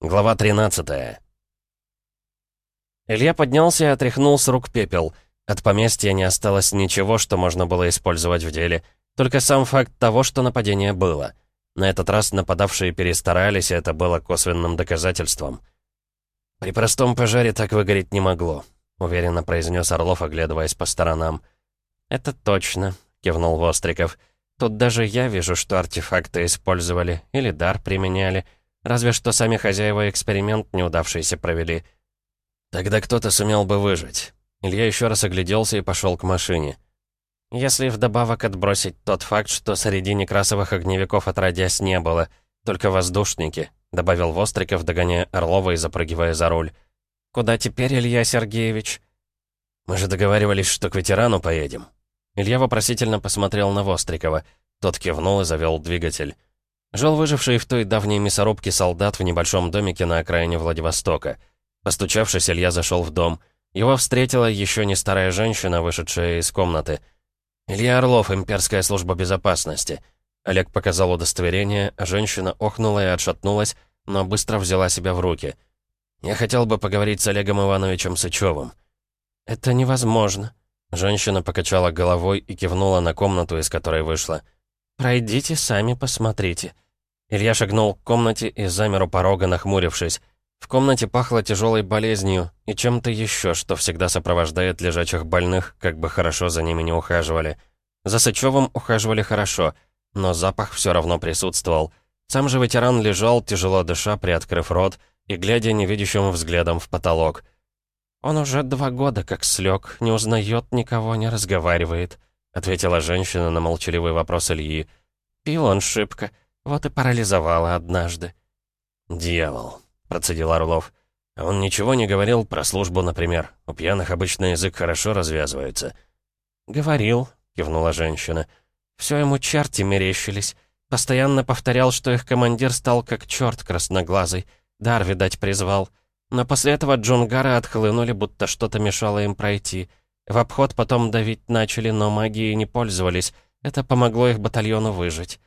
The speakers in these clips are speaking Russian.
Глава 13 Илья поднялся и отряхнул с рук пепел. От поместья не осталось ничего, что можно было использовать в деле. Только сам факт того, что нападение было. На этот раз нападавшие перестарались, и это было косвенным доказательством. «При простом пожаре так выгореть не могло», — уверенно произнес Орлов, оглядываясь по сторонам. «Это точно», — кивнул Востриков. «Тут даже я вижу, что артефакты использовали или дар применяли». Разве что сами хозяева эксперимент неудавшийся провели. Тогда кто-то сумел бы выжить. Илья еще раз огляделся и пошел к машине. Если вдобавок отбросить тот факт, что среди некрасовых огневиков отродясь не было, только воздушники, добавил Востриков, догоняя Орлова и запрыгивая за руль. «Куда теперь, Илья Сергеевич?» «Мы же договаривались, что к ветерану поедем». Илья вопросительно посмотрел на Вострикова. Тот кивнул и завел двигатель. Жил выживший в той давней мясорубке солдат в небольшом домике на окраине Владивостока. Постучавшись, Илья зашел в дом. Его встретила еще не старая женщина, вышедшая из комнаты. «Илья Орлов, имперская служба безопасности». Олег показал удостоверение, женщина охнула и отшатнулась, но быстро взяла себя в руки. «Я хотел бы поговорить с Олегом Ивановичем Сычевым». «Это невозможно». Женщина покачала головой и кивнула на комнату, из которой вышла. «Пройдите, сами посмотрите». Илья шагнул к комнате и замер у порога, нахмурившись. В комнате пахло тяжелой болезнью и чем-то еще, что всегда сопровождает лежачих больных, как бы хорошо за ними не ухаживали. За Сычевым ухаживали хорошо, но запах все равно присутствовал. Сам же ветеран лежал, тяжело дыша, приоткрыв рот и глядя невидящим взглядом в потолок. «Он уже два года как слег, не узнает никого, не разговаривает», ответила женщина на молчаливый вопрос Ильи. «Пил он шибко, вот и парализовала однажды». «Дьявол», — процедил Орлов. «А он ничего не говорил про службу, например. У пьяных обычно язык хорошо развязывается». «Говорил», — кивнула женщина. «Все ему черти мерещились. Постоянно повторял, что их командир стал как черт красноглазый. Дар, видать, призвал. Но после этого джунгары отхлынули, будто что-то мешало им пройти. В обход потом давить начали, но магией не пользовались. Это помогло их батальону выжить.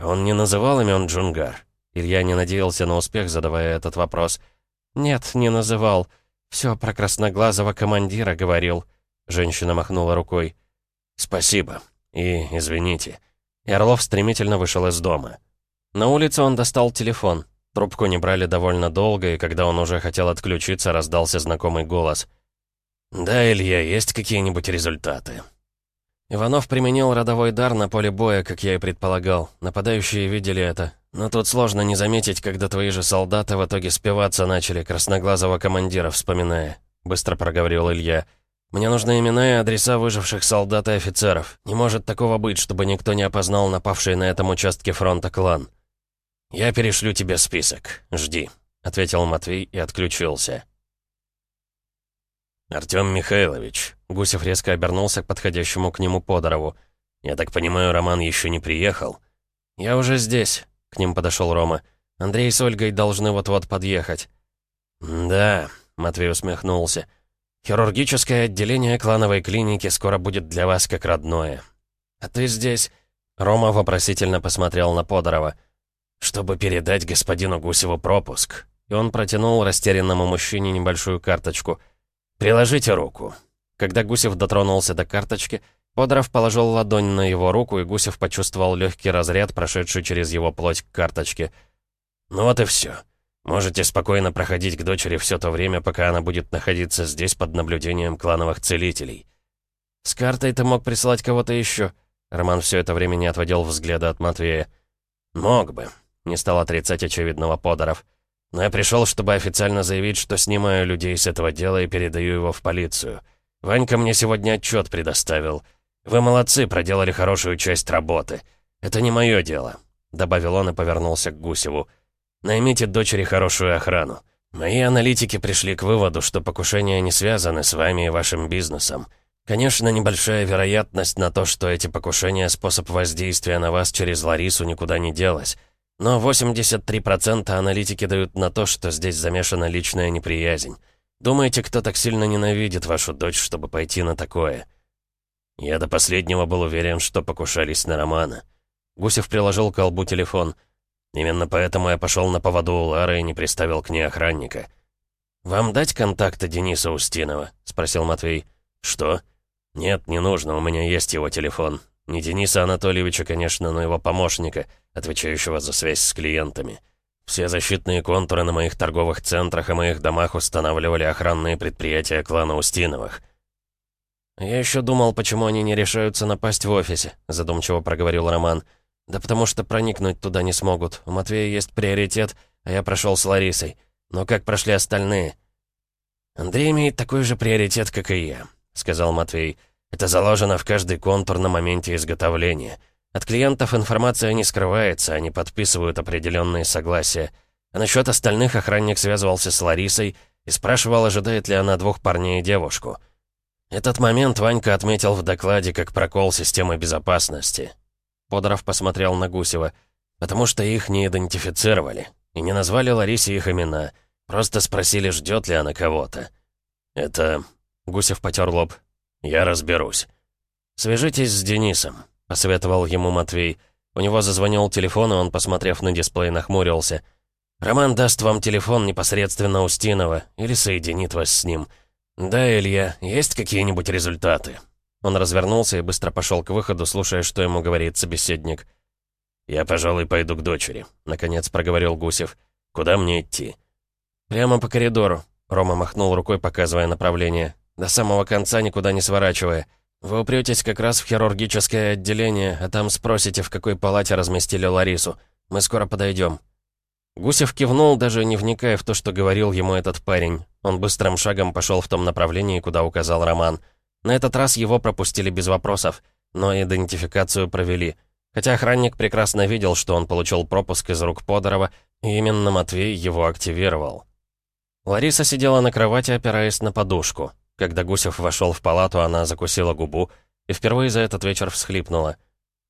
Он не называл имен Джунгар? Илья не надеялся на успех, задавая этот вопрос. «Нет, не называл. Все про красноглазого командира говорил». Женщина махнула рукой. «Спасибо. И извините». И Орлов стремительно вышел из дома. На улице он достал телефон. Трубку не брали довольно долго, и когда он уже хотел отключиться, раздался знакомый голос — «Да, Илья, есть какие-нибудь результаты?» Иванов применил родовой дар на поле боя, как я и предполагал. Нападающие видели это. Но тут сложно не заметить, когда твои же солдаты в итоге спиваться начали, красноглазого командира вспоминая. Быстро проговорил Илья. «Мне нужны имена и адреса выживших солдат и офицеров. Не может такого быть, чтобы никто не опознал напавший на этом участке фронта клан». «Я перешлю тебе список. Жди», — ответил Матвей и отключился. «Артём Михайлович», — Гусев резко обернулся к подходящему к нему Подорову. «Я так понимаю, Роман еще не приехал?» «Я уже здесь», — к ним подошел Рома. «Андрей с Ольгой должны вот-вот подъехать». «Да», — Матвей усмехнулся. «Хирургическое отделение клановой клиники скоро будет для вас как родное». «А ты здесь...» Рома вопросительно посмотрел на Подорова. «Чтобы передать господину Гусеву пропуск». И он протянул растерянному мужчине небольшую карточку — «Приложите руку». Когда Гусев дотронулся до карточки, Подоров положил ладонь на его руку, и Гусев почувствовал легкий разряд, прошедший через его плоть к карточке. «Ну вот и все. Можете спокойно проходить к дочери все то время, пока она будет находиться здесь под наблюдением клановых целителей». «С картой ты мог прислать кого-то еще?» Роман все это время не отводил взгляда от Матвея. «Мог бы», — не стал отрицать очевидного Подоров. Но я пришел, чтобы официально заявить, что снимаю людей с этого дела и передаю его в полицию. Ванька мне сегодня отчет предоставил. Вы молодцы, проделали хорошую часть работы. Это не мое дело», — добавил он и повернулся к Гусеву. «Наймите дочери хорошую охрану. Мои аналитики пришли к выводу, что покушения не связаны с вами и вашим бизнесом. Конечно, небольшая вероятность на то, что эти покушения — способ воздействия на вас через Ларису никуда не делась. Но 83% аналитики дают на то, что здесь замешана личная неприязнь. Думаете, кто так сильно ненавидит вашу дочь, чтобы пойти на такое? Я до последнего был уверен, что покушались на Романа. Гусев приложил к колбу телефон. Именно поэтому я пошел на поводу у Лары и не приставил к ней охранника. «Вам дать контакты Дениса Устинова?» — спросил Матвей. «Что?» «Нет, не нужно, у меня есть его телефон. Не Дениса Анатольевича, конечно, но его помощника, отвечающего за связь с клиентами. Все защитные контуры на моих торговых центрах и моих домах устанавливали охранные предприятия клана Устиновых». «Я еще думал, почему они не решаются напасть в офисе», — задумчиво проговорил Роман. «Да потому что проникнуть туда не смогут. У Матвея есть приоритет, а я прошел с Ларисой. Но как прошли остальные?» «Андрей имеет такой же приоритет, как и я», — сказал Матвей. «Это заложено в каждый контур на моменте изготовления. От клиентов информация не скрывается, они подписывают определенные согласия. А насчет остальных охранник связывался с Ларисой и спрашивал, ожидает ли она двух парней и девушку. Этот момент Ванька отметил в докладе как прокол системы безопасности». Подоров посмотрел на Гусева. «Потому что их не идентифицировали и не назвали Ларисе их имена». Просто спросили, ждет ли она кого-то. Это... Гусев потер лоб. Я разберусь. Свяжитесь с Денисом, посоветовал ему Матвей. У него зазвонил телефон, и он, посмотрев на дисплей, нахмурился. «Роман даст вам телефон непосредственно Устинова или соединит вас с ним. Да, Илья, есть какие-нибудь результаты?» Он развернулся и быстро пошел к выходу, слушая, что ему говорит собеседник. «Я, пожалуй, пойду к дочери», — наконец проговорил Гусев. «Куда мне идти?» «Прямо по коридору», — Рома махнул рукой, показывая направление. «До самого конца никуда не сворачивая. Вы упретесь как раз в хирургическое отделение, а там спросите, в какой палате разместили Ларису. Мы скоро подойдем». Гусев кивнул, даже не вникая в то, что говорил ему этот парень. Он быстрым шагом пошел в том направлении, куда указал Роман. На этот раз его пропустили без вопросов, но идентификацию провели. Хотя охранник прекрасно видел, что он получил пропуск из рук Подорова, и именно Матвей его активировал. Лариса сидела на кровати, опираясь на подушку. Когда Гусев вошел в палату, она закусила губу и впервые за этот вечер всхлипнула.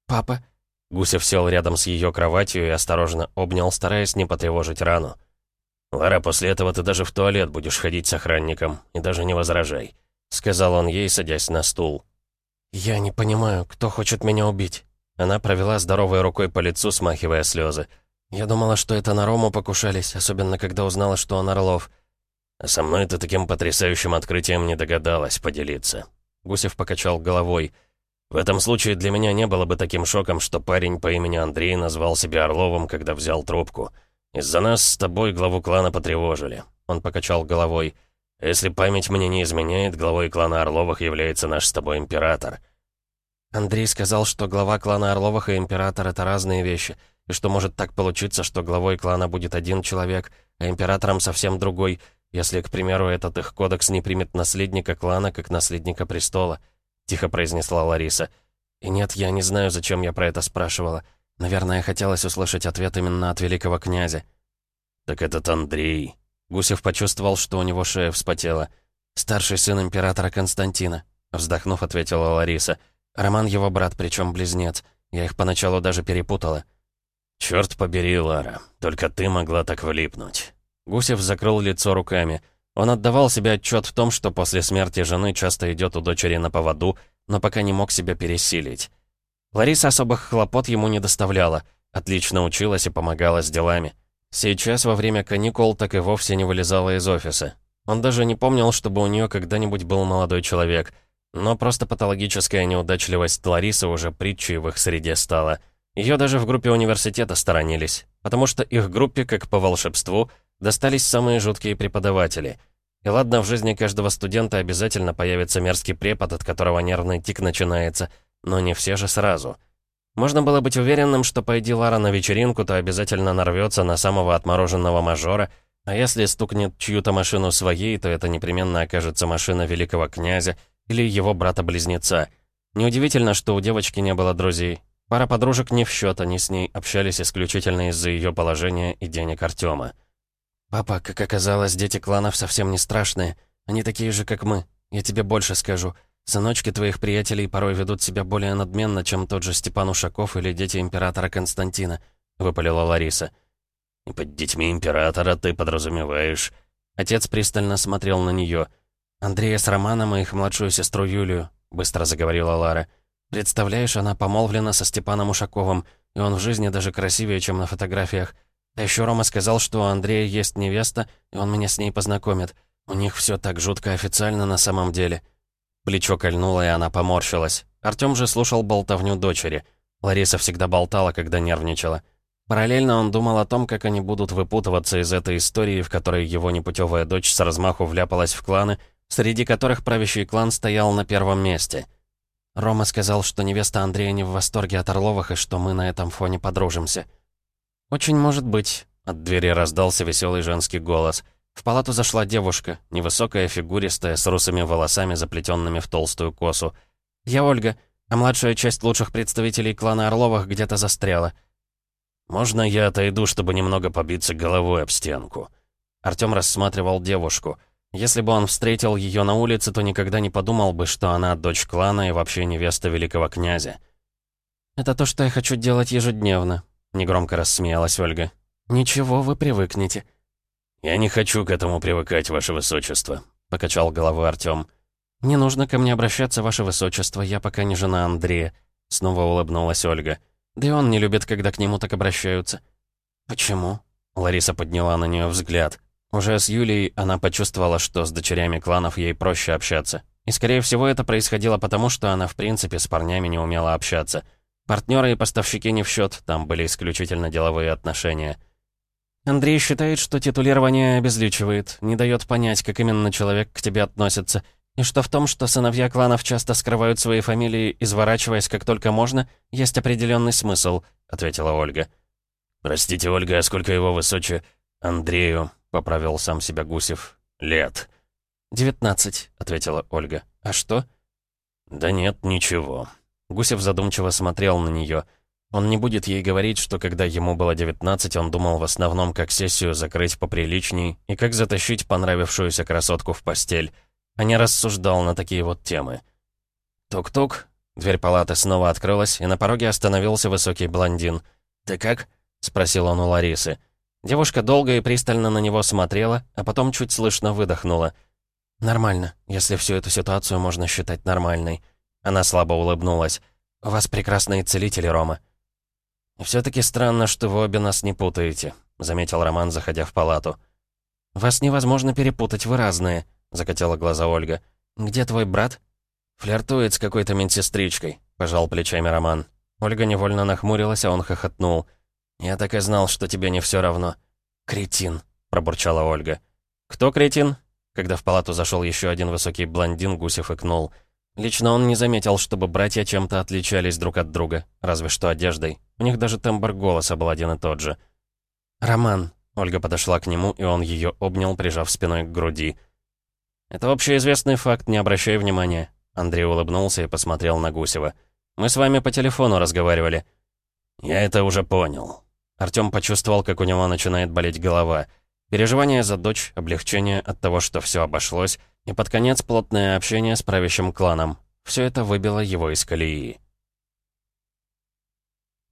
«Папа?» Гусев сел рядом с ее кроватью и осторожно обнял, стараясь не потревожить рану. «Лара, после этого ты даже в туалет будешь ходить с охранником, и даже не возражай», — сказал он ей, садясь на стул. «Я не понимаю, кто хочет меня убить?» Она провела здоровой рукой по лицу, смахивая слезы. «Я думала, что это на Рому покушались, особенно когда узнала, что он Орлов. А со мной ты таким потрясающим открытием не догадалась поделиться. Гусев покачал головой. В этом случае для меня не было бы таким шоком, что парень по имени Андрей назвал себя Орловым, когда взял трубку. Из-за нас с тобой главу клана потревожили. Он покачал головой. Если память мне не изменяет, главой клана Орловых является наш с тобой император. Андрей сказал, что глава клана Орловых и император — это разные вещи, и что может так получиться, что главой клана будет один человек, а императором совсем другой — если, к примеру, этот их кодекс не примет наследника клана как наследника престола», — тихо произнесла Лариса. «И нет, я не знаю, зачем я про это спрашивала. Наверное, хотелось услышать ответ именно от великого князя». «Так этот Андрей...» Гусев почувствовал, что у него шея вспотела. «Старший сын императора Константина», — вздохнув, ответила Лариса. «Роман его брат, причем близнец. Я их поначалу даже перепутала». «Черт побери, Лара, только ты могла так влипнуть». Гусев закрыл лицо руками. Он отдавал себе отчет в том, что после смерти жены часто идет у дочери на поводу, но пока не мог себя пересилить. Лариса особых хлопот ему не доставляла, отлично училась и помогала с делами. Сейчас, во время каникул, так и вовсе не вылезала из офиса. Он даже не помнил, чтобы у нее когда-нибудь был молодой человек. Но просто патологическая неудачливость Ларисы уже притчей в их среде стала. Ее даже в группе университета сторонились, потому что их группе, как по волшебству, Достались самые жуткие преподаватели. И ладно, в жизни каждого студента обязательно появится мерзкий препод, от которого нервный тик начинается, но не все же сразу. Можно было быть уверенным, что пойди Лара на вечеринку, то обязательно нарвется на самого отмороженного мажора, а если стукнет чью-то машину своей, то это непременно окажется машина великого князя или его брата-близнеца. Неудивительно, что у девочки не было друзей. Пара подружек не в счет, они с ней общались исключительно из-за ее положения и денег Артема. «Папа, как оказалось, дети кланов совсем не страшные. Они такие же, как мы. Я тебе больше скажу. Сыночки твоих приятелей порой ведут себя более надменно, чем тот же Степан Ушаков или дети императора Константина», — выпалила Лариса. «И под детьми императора ты подразумеваешь...» Отец пристально смотрел на нее. «Андрея с Романом и их младшую сестру Юлию», — быстро заговорила Лара. «Представляешь, она помолвлена со Степаном Ушаковым. и он в жизни даже красивее, чем на фотографиях. А еще Рома сказал, что у Андрея есть невеста, и он меня с ней познакомит. У них все так жутко официально на самом деле». Плечо кольнуло, и она поморщилась. Артём же слушал болтовню дочери. Лариса всегда болтала, когда нервничала. Параллельно он думал о том, как они будут выпутываться из этой истории, в которой его непутевая дочь с размаху вляпалась в кланы, среди которых правящий клан стоял на первом месте. Рома сказал, что невеста Андрея не в восторге от Орловых и что мы на этом фоне подружимся. «Очень может быть», — от двери раздался веселый женский голос. В палату зашла девушка, невысокая, фигуристая, с русыми волосами, заплетенными в толстую косу. «Я Ольга, а младшая часть лучших представителей клана Орловых где-то застряла». «Можно я отойду, чтобы немного побиться головой об стенку?» Артём рассматривал девушку. Если бы он встретил ее на улице, то никогда не подумал бы, что она дочь клана и вообще невеста великого князя. «Это то, что я хочу делать ежедневно», — негромко рассмеялась Ольга. «Ничего, вы привыкнете». «Я не хочу к этому привыкать, ваше высочество», — покачал головой Артём. «Не нужно ко мне обращаться, ваше высочество, я пока не жена Андрея», — снова улыбнулась Ольга. «Да и он не любит, когда к нему так обращаются». «Почему?» — Лариса подняла на нее взгляд. Уже с Юлией она почувствовала, что с дочерями кланов ей проще общаться. И, скорее всего, это происходило потому, что она, в принципе, с парнями не умела общаться. Партнеры и поставщики не в счет, там были исключительно деловые отношения. Андрей считает, что титулирование обезличивает, не дает понять, как именно человек к тебе относится, и что в том, что сыновья кланов часто скрывают свои фамилии, изворачиваясь как только можно, есть определенный смысл, ответила Ольга. Простите, Ольга, а сколько его высоче Андрею — поправил сам себя Гусев. «Лет». «Девятнадцать», — ответила Ольга. «А что?» «Да нет, ничего». Гусев задумчиво смотрел на нее. Он не будет ей говорить, что когда ему было девятнадцать, он думал в основном, как сессию закрыть поприличней и как затащить понравившуюся красотку в постель, а не рассуждал на такие вот темы. Тук-тук. Дверь палаты снова открылась, и на пороге остановился высокий блондин. «Ты как?» — спросил он у Ларисы. Девушка долго и пристально на него смотрела, а потом чуть слышно выдохнула. «Нормально, если всю эту ситуацию можно считать нормальной». Она слабо улыбнулась. «У вас прекрасные целители, Рома». «Все-таки странно, что вы обе нас не путаете», — заметил Роман, заходя в палату. «Вас невозможно перепутать, вы разные», — закатила глаза Ольга. «Где твой брат?» «Флиртует с какой-то медсестричкой», — пожал плечами Роман. Ольга невольно нахмурилась, а он хохотнул. «Я так и знал, что тебе не все равно». «Кретин», — пробурчала Ольга. «Кто кретин?» Когда в палату зашел еще один высокий блондин, Гусев икнул. Лично он не заметил, чтобы братья чем-то отличались друг от друга, разве что одеждой. У них даже тембр голоса был один и тот же. «Роман», — Ольга подошла к нему, и он ее обнял, прижав спиной к груди. «Это общеизвестный факт, не обращай внимания». Андрей улыбнулся и посмотрел на Гусева. «Мы с вами по телефону разговаривали». «Я это уже понял», Артём почувствовал, как у него начинает болеть голова. Переживание за дочь, облегчение от того, что все обошлось, и под конец плотное общение с правящим кланом. Все это выбило его из колеи.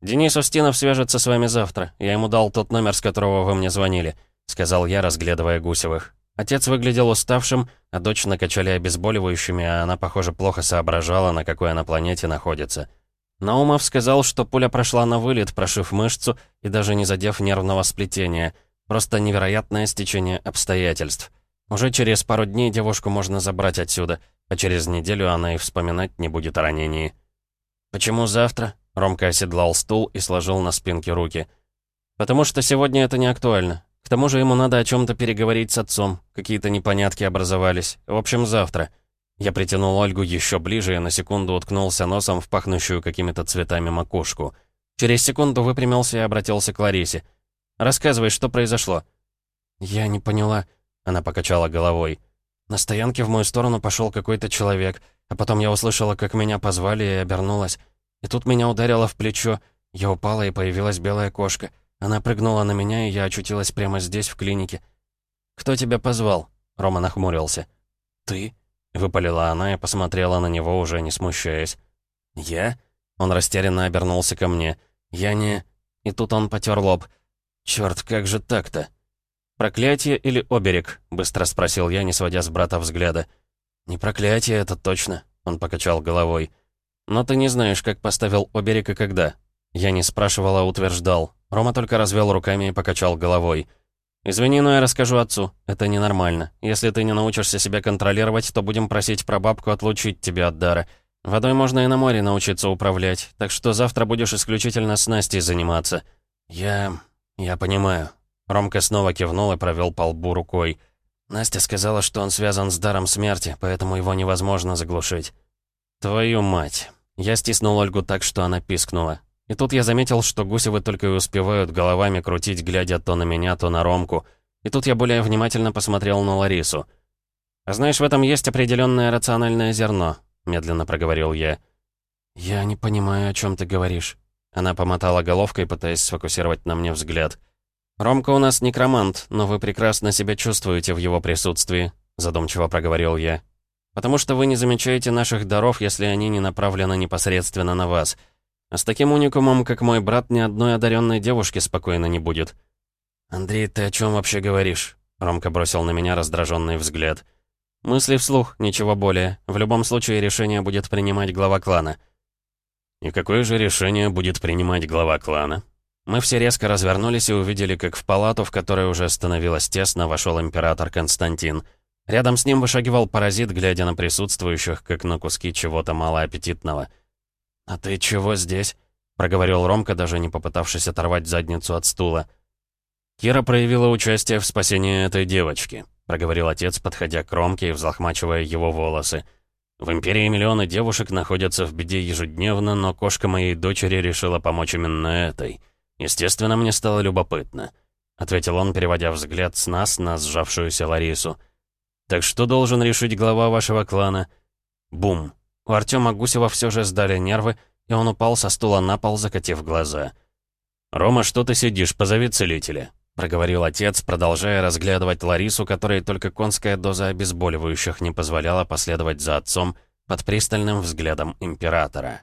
«Денис Устинов свяжется с вами завтра. Я ему дал тот номер, с которого вы мне звонили», — сказал я, разглядывая Гусевых. Отец выглядел уставшим, а дочь накачали обезболивающими, а она, похоже, плохо соображала, на какой она планете находится. Наумов сказал, что пуля прошла на вылет, прошив мышцу и даже не задев нервного сплетения. Просто невероятное стечение обстоятельств. Уже через пару дней девушку можно забрать отсюда, а через неделю она и вспоминать не будет о ранении. «Почему завтра?» — Ромка оседлал стул и сложил на спинке руки. «Потому что сегодня это не актуально. К тому же ему надо о чем-то переговорить с отцом. Какие-то непонятки образовались. В общем, завтра». Я притянул Ольгу еще ближе и на секунду уткнулся носом в пахнущую какими-то цветами макушку. Через секунду выпрямился и обратился к Ларисе. «Рассказывай, что произошло?» «Я не поняла», — она покачала головой. На стоянке в мою сторону пошел какой-то человек, а потом я услышала, как меня позвали и обернулась. И тут меня ударило в плечо. Я упала, и появилась белая кошка. Она прыгнула на меня, и я очутилась прямо здесь, в клинике. «Кто тебя позвал?» — Рома нахмурился. «Ты?» Выпалила она и посмотрела на него, уже не смущаясь. «Я?» Он растерянно обернулся ко мне. «Я не...» И тут он потер лоб. «Чёрт, как же так-то?» «Проклятие или оберег?» — быстро спросил я, не сводя с брата взгляда. «Не проклятие, это точно», — он покачал головой. «Но ты не знаешь, как поставил оберег и когда». Я не спрашивал, а утверждал. Рома только развел руками и покачал головой. «Извини, но я расскажу отцу. Это ненормально. Если ты не научишься себя контролировать, то будем просить прабабку отлучить тебя от дара. Водой можно и на море научиться управлять, так что завтра будешь исключительно с Настей заниматься». «Я... я понимаю». Ромка снова кивнул и провел по лбу рукой. Настя сказала, что он связан с даром смерти, поэтому его невозможно заглушить. «Твою мать!» Я стиснул Ольгу так, что она пискнула. И тут я заметил, что Гусевы только и успевают головами крутить, глядя то на меня, то на Ромку. И тут я более внимательно посмотрел на Ларису. «А знаешь, в этом есть определенное рациональное зерно», — медленно проговорил я. «Я не понимаю, о чем ты говоришь». Она помотала головкой, пытаясь сфокусировать на мне взгляд. «Ромка у нас некромант, но вы прекрасно себя чувствуете в его присутствии», — задумчиво проговорил я. «Потому что вы не замечаете наших даров, если они не направлены непосредственно на вас. А с таким уникумом, как мой брат, ни одной одаренной девушки спокойно не будет». «Андрей, ты о чем вообще говоришь?» Ромка бросил на меня раздраженный взгляд. «Мысли вслух, ничего более. В любом случае решение будет принимать глава клана». «И какое же решение будет принимать глава клана?» Мы все резко развернулись и увидели, как в палату, в которой уже становилось тесно, вошел император Константин. Рядом с ним вышагивал паразит, глядя на присутствующих, как на куски чего-то малоаппетитного. «А ты чего здесь?» — проговорил Ромка, даже не попытавшись оторвать задницу от стула. «Кира проявила участие в спасении этой девочки», — проговорил отец, подходя к Ромке и взлохмачивая его волосы. «В Империи миллионы девушек находятся в беде ежедневно, но кошка моей дочери решила помочь именно этой. Естественно, мне стало любопытно», — ответил он, переводя взгляд с нас на сжавшуюся Ларису. «Так что должен решить глава вашего клана?» Бум. У Артема Гусева все же сдали нервы, и он упал со стула на пол, закатив глаза. «Рома, что ты сидишь? Позови целителя», — проговорил отец, продолжая разглядывать Ларису, которой только конская доза обезболивающих не позволяла последовать за отцом под пристальным взглядом императора.